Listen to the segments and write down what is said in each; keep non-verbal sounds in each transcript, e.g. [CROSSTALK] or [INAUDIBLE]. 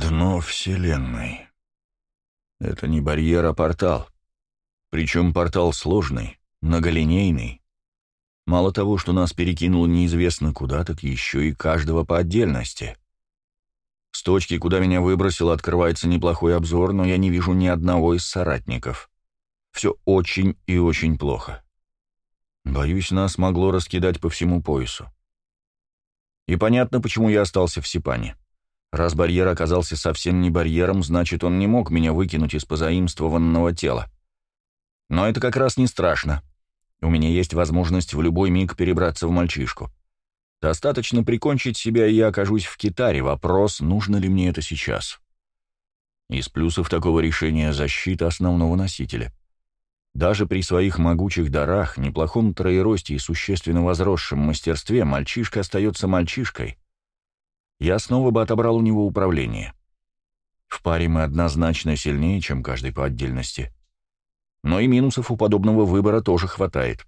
Дно Вселенной. Это не барьер, а портал. Причем портал сложный, многолинейный. Мало того, что нас перекинуло неизвестно куда, так еще и каждого по отдельности. С точки, куда меня выбросило, открывается неплохой обзор, но я не вижу ни одного из соратников. Все очень и очень плохо. Боюсь, нас могло раскидать по всему поясу. И понятно, почему я остался в Сипане. Раз барьер оказался совсем не барьером, значит, он не мог меня выкинуть из позаимствованного тела. Но это как раз не страшно. У меня есть возможность в любой миг перебраться в мальчишку. Достаточно прикончить себя, и я окажусь в Китаре. Вопрос, нужно ли мне это сейчас. Из плюсов такого решения защита основного носителя. Даже при своих могучих дарах, неплохом троеросте и существенно возросшем мастерстве мальчишка остается мальчишкой. Я снова бы отобрал у него управление. В паре мы однозначно сильнее, чем каждый по отдельности. Но и минусов у подобного выбора тоже хватает.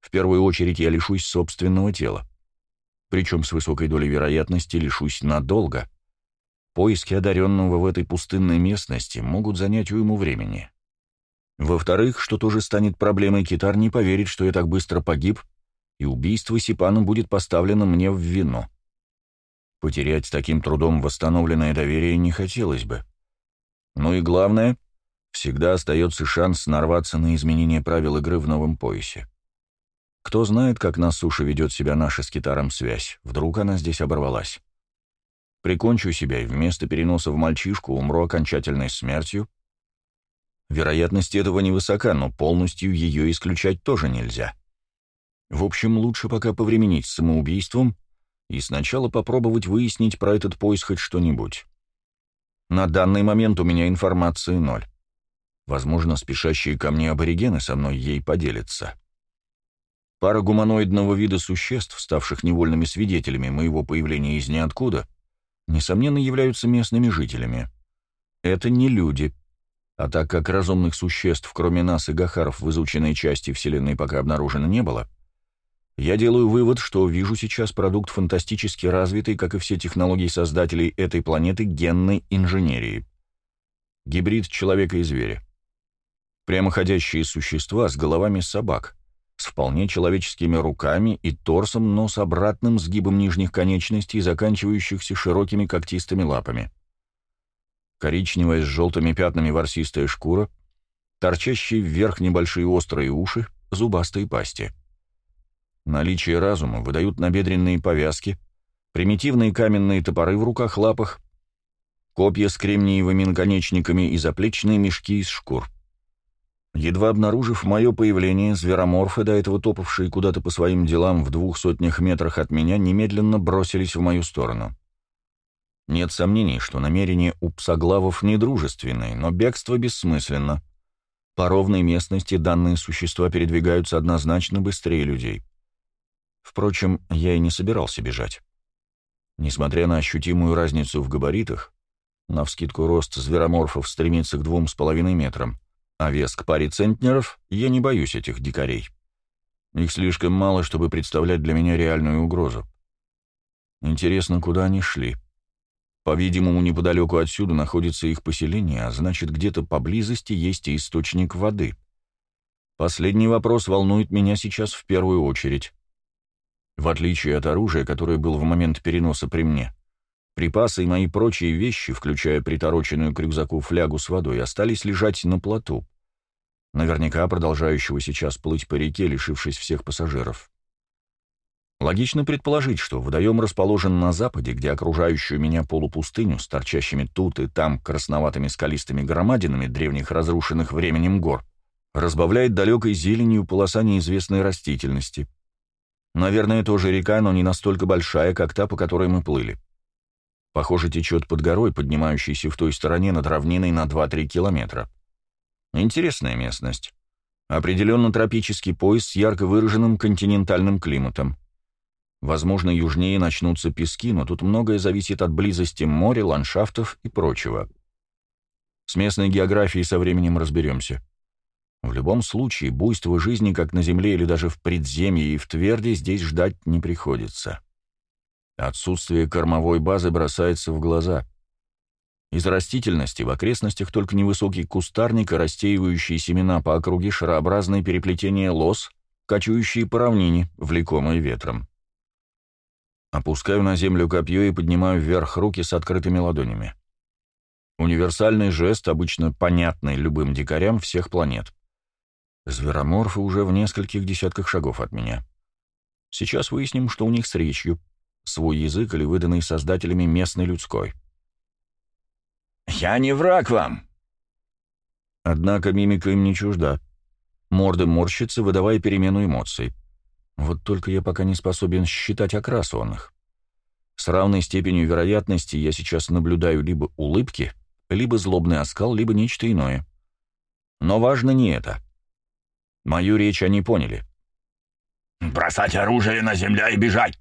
В первую очередь я лишусь собственного тела. Причем с высокой долей вероятности лишусь надолго. Поиски одаренного в этой пустынной местности могут занять уйму времени. Во-вторых, что тоже станет проблемой, Китар не поверит, что я так быстро погиб, и убийство Сипана будет поставлено мне в вину. Потерять с таким трудом восстановленное доверие не хотелось бы. Ну и главное, всегда остается шанс нарваться на изменение правил игры в новом поясе. Кто знает, как на суше ведет себя наша с Китаром связь, вдруг она здесь оборвалась. Прикончу себя и вместо переноса в мальчишку умру окончательной смертью — Вероятность этого невысока, но полностью ее исключать тоже нельзя. В общем, лучше пока повременить с самоубийством и сначала попробовать выяснить про этот поиск хоть что-нибудь. На данный момент у меня информации ноль. Возможно, спешащие ко мне аборигены со мной ей поделятся. Пара гуманоидного вида существ, ставших невольными свидетелями моего появления из ниоткуда, несомненно являются местными жителями. Это не люди, а так как разумных существ, кроме нас и Гахаров, в изученной части Вселенной пока обнаружено не было, я делаю вывод, что вижу сейчас продукт фантастически развитый, как и все технологии создателей этой планеты, генной инженерии. Гибрид человека и зверя. Прямоходящие существа с головами собак, с вполне человеческими руками и торсом, но с обратным сгибом нижних конечностей, заканчивающихся широкими когтистыми лапами коричневая с желтыми пятнами ворсистая шкура, торчащие вверх небольшие острые уши, зубастые пасти. Наличие разума выдают набедренные повязки, примитивные каменные топоры в руках-лапах, копья с кремниевыми наконечниками и заплечные мешки из шкур. Едва обнаружив мое появление, звероморфы, до этого топавшие куда-то по своим делам в двух сотнях метрах от меня, немедленно бросились в мою сторону. Нет сомнений, что намерения у псоглавов недружественные, но бегство бессмысленно. По ровной местности данные существа передвигаются однозначно быстрее людей. Впрочем, я и не собирался бежать. Несмотря на ощутимую разницу в габаритах, навскидку рост звероморфов стремится к двум с половиной метрам, а вес к паре центнеров, я не боюсь этих дикарей. Их слишком мало, чтобы представлять для меня реальную угрозу. Интересно, куда они шли? — по-видимому, неподалеку отсюда находится их поселение, а значит, где-то поблизости есть и источник воды. Последний вопрос волнует меня сейчас в первую очередь. В отличие от оружия, которое было в момент переноса при мне, припасы и мои прочие вещи, включая притороченную к рюкзаку флягу с водой, остались лежать на плоту, наверняка продолжающего сейчас плыть по реке, лишившись всех пассажиров. Логично предположить, что водоем расположен на западе, где окружающую меня полупустыню с торчащими тут и там красноватыми скалистыми громадинами древних разрушенных временем гор разбавляет далекой зеленью полоса неизвестной растительности. Наверное, тоже река, но не настолько большая, как та, по которой мы плыли. Похоже, течет под горой, поднимающейся в той стороне над равниной на 2-3 километра. Интересная местность. Определенно тропический пояс с ярко выраженным континентальным климатом. Возможно, южнее начнутся пески, но тут многое зависит от близости моря, ландшафтов и прочего. С местной географией со временем разберемся. В любом случае, буйство жизни, как на земле или даже в предземье и в тверде, здесь ждать не приходится. Отсутствие кормовой базы бросается в глаза. Из растительности в окрестностях только невысокий кустарник и растеивающие семена по округе шарообразное переплетение лос, кочующие по равнине, влекомые ветром. Опускаю на землю копье и поднимаю вверх руки с открытыми ладонями. Универсальный жест, обычно понятный любым дикарям всех планет. Звероморфы уже в нескольких десятках шагов от меня. Сейчас выясним, что у них с речью, свой язык или выданный создателями местной людской. «Я не враг вам!» Однако мимика им не чужда. Морды морщатся, выдавая перемену эмоций. Вот только я пока не способен считать окрас он их. С равной степенью вероятности я сейчас наблюдаю либо улыбки, либо злобный оскал, либо нечто иное. Но важно не это. Мою речь они поняли. «Бросать оружие на земля и бежать!»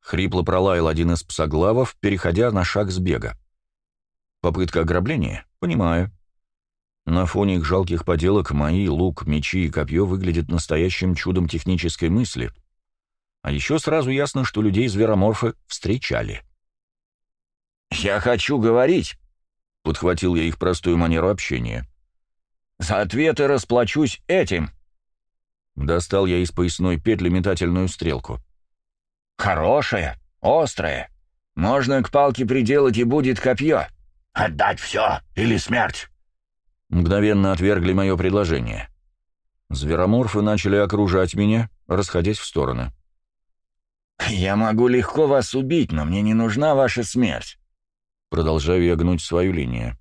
Хрипло пролаял один из псоглавов, переходя на шаг с бега. Попытка ограбления? Понимаю. На фоне их жалких поделок мои лук, мечи и копье выглядят настоящим чудом технической мысли. А еще сразу ясно, что людей звероморфы встречали. «Я хочу говорить», — подхватил я их простую манеру общения. «За ответы расплачусь этим». Достал я из поясной петли метательную стрелку. «Хорошая, острая. Можно к палке приделать, и будет копье. Отдать все или смерть!» Мгновенно отвергли мое предложение. Звероморфы начали окружать меня, расходясь в стороны. «Я могу легко вас убить, но мне не нужна ваша смерть». Продолжаю я гнуть свою линию.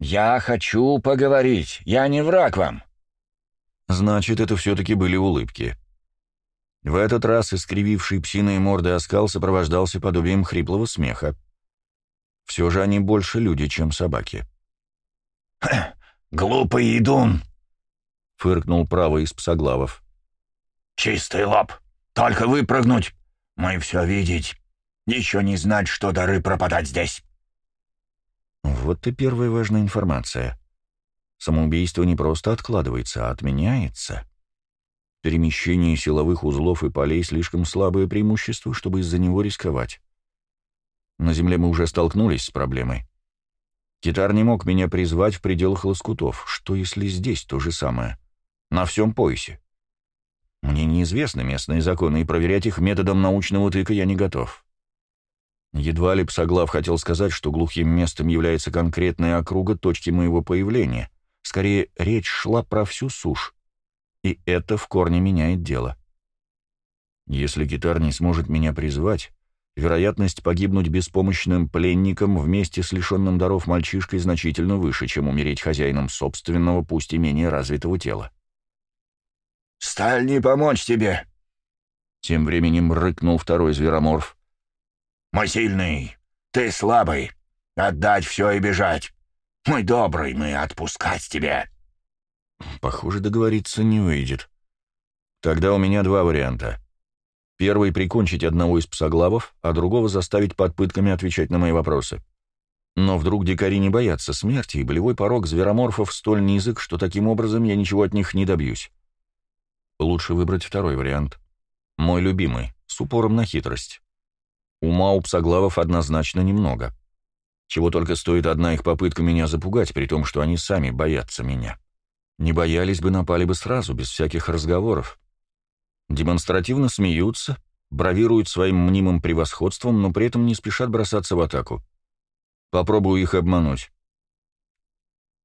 «Я хочу поговорить. Я не враг вам». Значит, это все-таки были улыбки. В этот раз искрививший псиной морды оскал сопровождался подобием хриплого смеха. Все же они больше люди, чем собаки. [CLEARS THROAT] «Глупый идун!» — фыркнул правый из псоглавов. «Чистый лоб! Только выпрыгнуть! Мы все видеть! Еще не знать, что дары пропадать здесь!» Вот и первая важная информация. Самоубийство не просто откладывается, а отменяется. Перемещение силовых узлов и полей слишком слабое преимущество, чтобы из-за него рисковать. На Земле мы уже столкнулись с проблемой. Китар не мог меня призвать в пределах лоскутов. Что, если здесь то же самое? На всем поясе. Мне неизвестны местные законы, и проверять их методом научного тыка я не готов. Едва ли Псоглав хотел сказать, что глухим местом является конкретная округа точки моего появления. Скорее, речь шла про всю сушь. И это в корне меняет дело. Если Китар не сможет меня призвать, вероятность погибнуть беспомощным пленником вместе с лишенным даров мальчишкой значительно выше, чем умереть хозяином собственного, пусть и менее развитого тела. «Сталь не помочь тебе!» Тем временем рыкнул второй звероморф. «Мы сильный, ты слабый. Отдать все и бежать. Мы добрый, мы отпускать тебе». Похоже, договориться не выйдет. Тогда у меня два варианта. Первый — прикончить одного из псоглавов, а другого заставить под пытками отвечать на мои вопросы. Но вдруг дикари не боятся смерти, и болевой порог звероморфов столь низок, что таким образом я ничего от них не добьюсь. Лучше выбрать второй вариант. Мой любимый, с упором на хитрость. Ума у псоглавов однозначно немного. Чего только стоит одна их попытка меня запугать, при том, что они сами боятся меня. Не боялись бы, напали бы сразу, без всяких разговоров демонстративно смеются, бравируют своим мнимым превосходством, но при этом не спешат бросаться в атаку. Попробую их обмануть.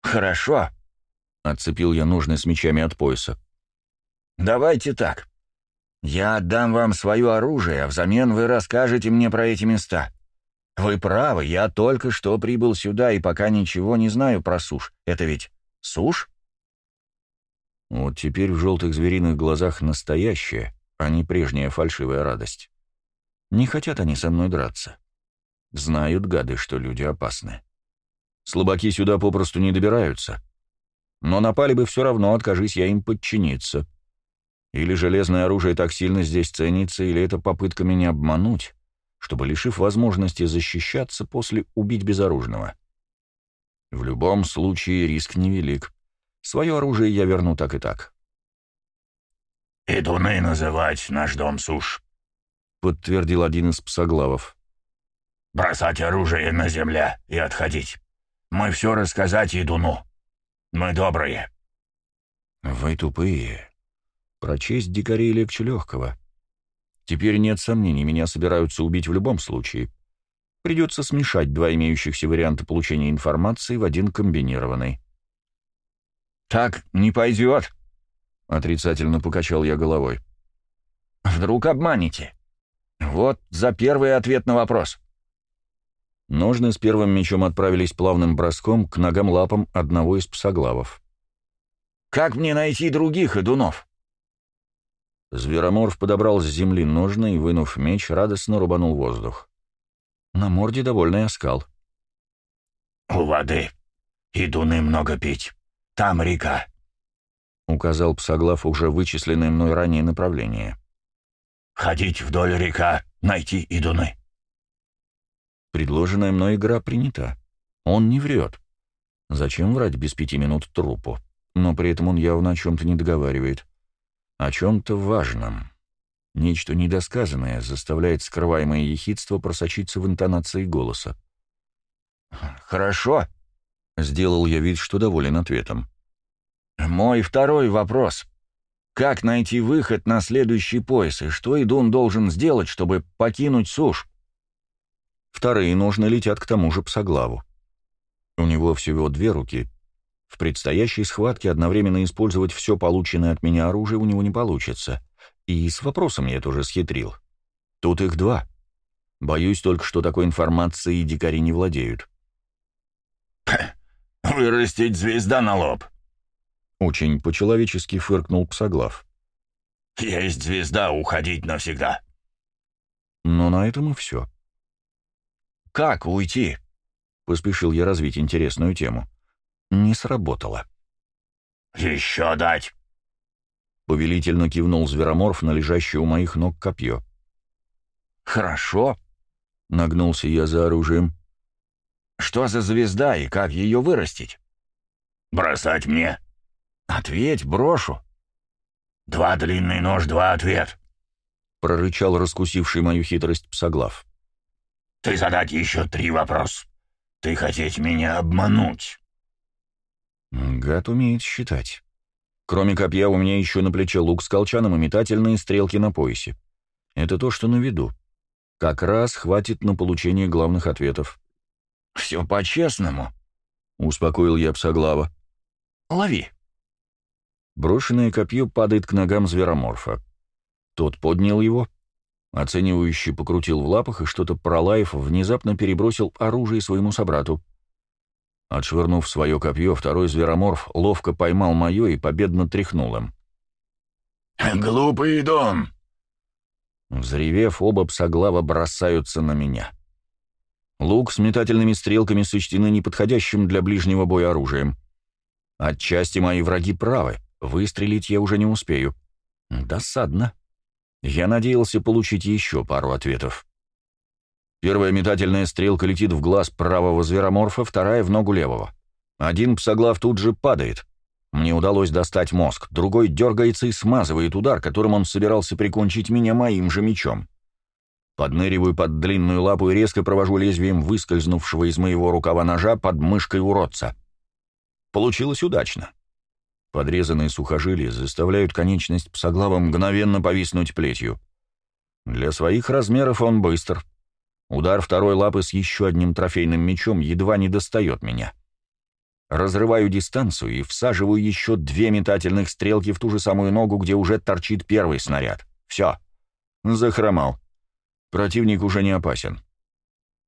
«Хорошо», — отцепил я нужный с мечами от пояса. «Давайте так. Я отдам вам свое оружие, а взамен вы расскажете мне про эти места. Вы правы, я только что прибыл сюда и пока ничего не знаю про сушь. Это ведь сушь?» Вот теперь в желтых звериных глазах настоящая, а не прежняя фальшивая радость. Не хотят они со мной драться. Знают гады, что люди опасны. Слабаки сюда попросту не добираются. Но напали бы все равно, откажись я им подчиниться. Или железное оружие так сильно здесь ценится, или это попытка меня обмануть, чтобы, лишив возможности защищаться, после убить безоружного. В любом случае риск невелик. Свое оружие я верну так и так. «Идуны называть наш дом суш», — подтвердил один из псоглавов. бросать оружие на земле и отходить. Мы все рассказать Идуну. Мы добрые». «Вы тупые. Прочесть дикарей легче легкого. Теперь нет сомнений, меня собираются убить в любом случае. Придется смешать два имеющихся варианта получения информации в один комбинированный». «Так не пойдет», — отрицательно покачал я головой. «Вдруг обманете? Вот за первый ответ на вопрос». Ножны с первым мечом отправились плавным броском к ногам-лапам одного из псоглавов. «Как мне найти других идунов?» Звероморф подобрал с земли ножны и, вынув меч, радостно рубанул воздух. На морде довольный оскал. «У воды. Идуны много пить. Там река», — указал псоглав уже вычисленное мной ранее направление. «Ходить вдоль река, найти идуны». Предложенная мной игра принята. Он не врет. Зачем врать без пяти минут трупу? Но при этом он явно о чем-то не договаривает. О чем-то важном. Нечто недосказанное заставляет скрываемое ехидство просочиться в интонации голоса. «Хорошо», — сделал я вид, что доволен ответом. «Мой второй вопрос. Как найти выход на следующий пояс, и что Идун должен сделать, чтобы покинуть сушь?» Вторые ножны летят к тому же псоглаву. У него всего две руки. В предстоящей схватке одновременно использовать все полученное от меня оружие у него не получится. И с вопросом я тоже схитрил. Тут их два. Боюсь только, что такой информацией дикари не владеют. «Вырастить звезда на лоб!» Очень по-человечески фыркнул псоглав. «Есть звезда, уходить навсегда!» Но на этом и все. «Как уйти?» — поспешил я развить интересную тему. Не сработало. «Еще дать!» Повелительно кивнул звероморф на лежащее у моих ног копье. «Хорошо», — нагнулся я за оружием. «Что за звезда и как ее вырастить?» «Бросать мне?» «Ответь, брошу». «Два длинный нож, два ответ», — прорычал раскусивший мою хитрость псоглав. Ты задать еще три вопроса. Ты хотеть меня обмануть. Гад умеет считать. Кроме копья у меня еще на плече лук с колчаном и метательные стрелки на поясе. Это то, что на виду. Как раз хватит на получение главных ответов. «Все по-честному», — успокоил я псоглава. «Лови». Брошенное копье падает к ногам звероморфа. Тот поднял его, Оценивающий покрутил в лапах и что-то пролаев внезапно перебросил оружие своему собрату. Отшвырнув свое копье, второй звероморф ловко поймал мое и победно тряхнул им. «Глупый дом!» Взревев, оба псоглава бросаются на меня. Лук с метательными стрелками сочтены неподходящим для ближнего боя оружием. Отчасти мои враги правы, выстрелить я уже не успею. Досадно. Я надеялся получить еще пару ответов. Первая метательная стрелка летит в глаз правого звероморфа, вторая — в ногу левого. Один псоглав тут же падает. Мне удалось достать мозг, другой дергается и смазывает удар, которым он собирался прикончить меня моим же мечом. Подныриваю под длинную лапу и резко провожу лезвием выскользнувшего из моего рукава ножа под мышкой уродца. Получилось удачно. Подрезанные сухожилия заставляют конечность псоглава мгновенно повиснуть плетью. Для своих размеров он быстр. Удар второй лапы с еще одним трофейным мечом едва не достает меня. Разрываю дистанцию и всаживаю еще две метательных стрелки в ту же самую ногу, где уже торчит первый снаряд. Все. Захромал. Противник уже не опасен.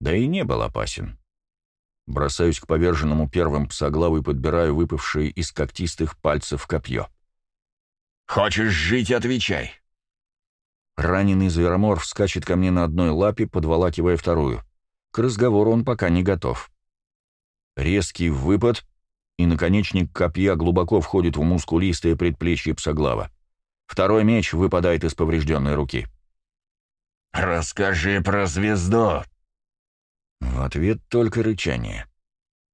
Да и не был опасен. Бросаюсь к поверженному первым псоглаву и подбираю выпавшее из когтистых пальцев копье. «Хочешь жить — отвечай!» Раненый звероморф скачет ко мне на одной лапе, подволакивая вторую. К разговору он пока не готов. Резкий выпад, и наконечник копья глубоко входит в мускулистое предплечье псоглава. Второй меч выпадает из поврежденной руки. «Расскажи про звезду!» В ответ только рычание.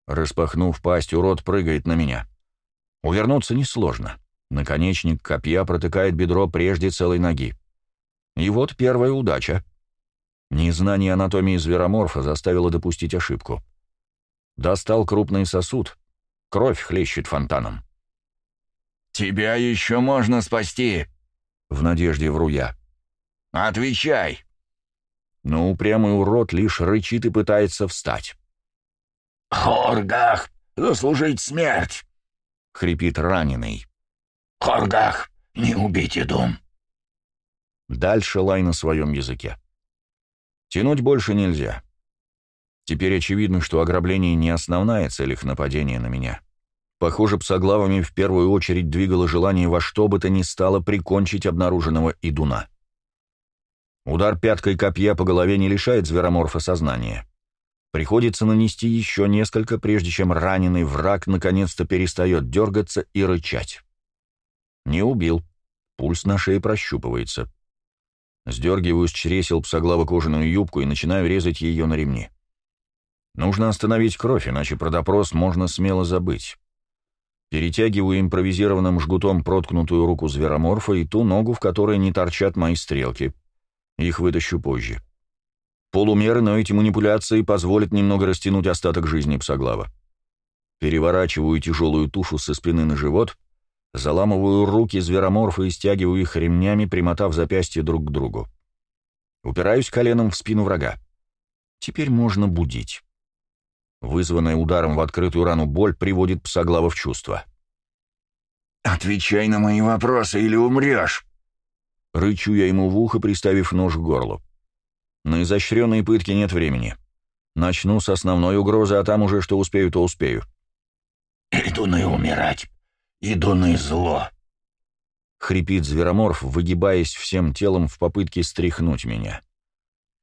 Распахнув пасть, урод прыгает на меня. Увернуться несложно. Наконечник копья протыкает бедро прежде целой ноги. И вот первая удача. Незнание анатомии звероморфа заставило допустить ошибку. Достал крупный сосуд, кровь хлещет фонтаном. «Тебя еще можно спасти!» — в надежде вру я. «Отвечай!» Но упрямый урод лишь рычит и пытается встать. «Хоргах! Заслужить смерть!» — хрипит раненый. «Хоргах! Не убейте дом!» Дальше лай на своем языке. Тянуть больше нельзя. Теперь очевидно, что ограбление не основная цель их нападения на меня. Похоже, псоглавами в первую очередь двигало желание во что бы то ни стало прикончить обнаруженного идуна. Удар пяткой копья по голове не лишает звероморфа сознания. Приходится нанести еще несколько, прежде чем раненый враг наконец-то перестает дергаться и рычать. Не убил. Пульс на шее прощупывается. Сдергиваю с чресел псоглава кожаную юбку и начинаю резать ее на ремне. Нужно остановить кровь, иначе про допрос можно смело забыть. Перетягиваю импровизированным жгутом проткнутую руку звероморфа и ту ногу, в которой не торчат мои стрелки. Их вытащу позже. Полумеры, но эти манипуляции позволят немного растянуть остаток жизни псоглава. Переворачиваю тяжелую тушу со спины на живот — Заламываю руки звероморфа и стягиваю их ремнями, примотав запястья друг к другу. Упираюсь коленом в спину врага. Теперь можно будить. Вызванная ударом в открытую рану боль приводит псоглава в чувство. «Отвечай на мои вопросы, или умрешь!» Рычу я ему в ухо, приставив нож к горлу. На изощренные пытки нет времени. Начну с основной угрозы, а там уже что успею, то успею. «Иду на умирать!» Иду на зло. Хрипит звероморф, выгибаясь всем телом в попытке стряхнуть меня.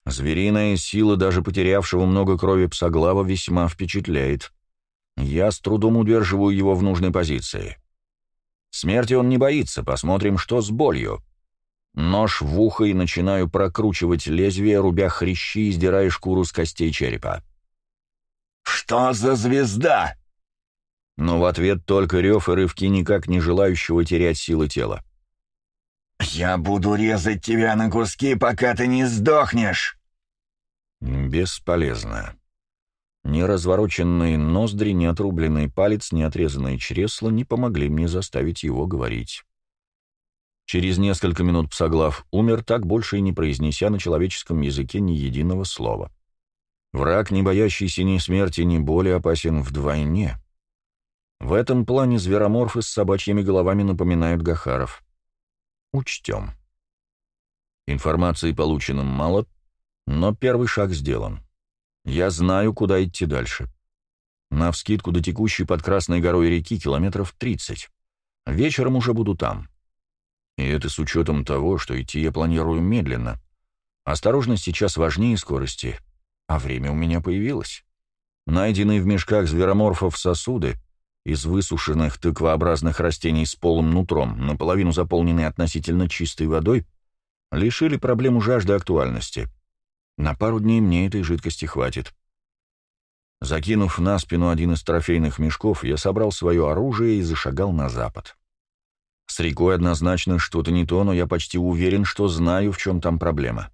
Звериная сила даже потерявшего много крови псоглава весьма впечатляет. Я с трудом удерживаю его в нужной позиции. Смерти он не боится, посмотрим, что с болью. Нож в ухо и начинаю прокручивать лезвие, рубя хрящи и сдирая шкуру с костей черепа. «Что за звезда?» Но в ответ только рев и рывки никак не желающего терять силы тела. «Я буду резать тебя на куски, пока ты не сдохнешь!» «Бесполезно. Ни развороченные ноздри, ни отрубленный палец, ни отрезанные чресла не помогли мне заставить его говорить». Через несколько минут псоглав умер, так больше и не произнеся на человеческом языке ни единого слова. Враг, не боящийся ни смерти, ни боли, опасен вдвойне. В этом плане звероморфы с собачьими головами напоминают Гахаров. Учтем. Информации получено мало, но первый шаг сделан. Я знаю, куда идти дальше. Навскидку до текущей под Красной горой реки километров 30. Вечером уже буду там. И это с учетом того, что идти я планирую медленно. Осторожность сейчас важнее скорости, а время у меня появилось. Найденные в мешках звероморфов сосуды — из высушенных тыквообразных растений с полым нутром, наполовину заполненные относительно чистой водой, лишили проблему жажды актуальности. На пару дней мне этой жидкости хватит. Закинув на спину один из трофейных мешков, я собрал свое оружие и зашагал на запад. С рекой однозначно что-то не то, но я почти уверен, что знаю, в чем там проблема.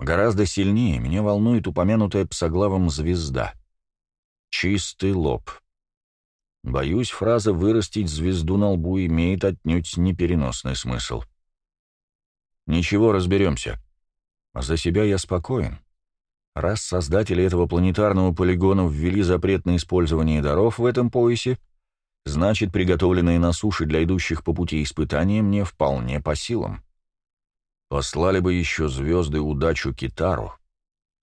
Гораздо сильнее меня волнует упомянутая псоглавом звезда. Чистый лоб. Боюсь, фраза «вырастить звезду на лбу» имеет отнюдь непереносный смысл. Ничего, разберемся. За себя я спокоен. Раз создатели этого планетарного полигона ввели запрет на использование даров в этом поясе, значит, приготовленные на суше для идущих по пути испытания мне вполне по силам. Послали бы еще звезды удачу Китару.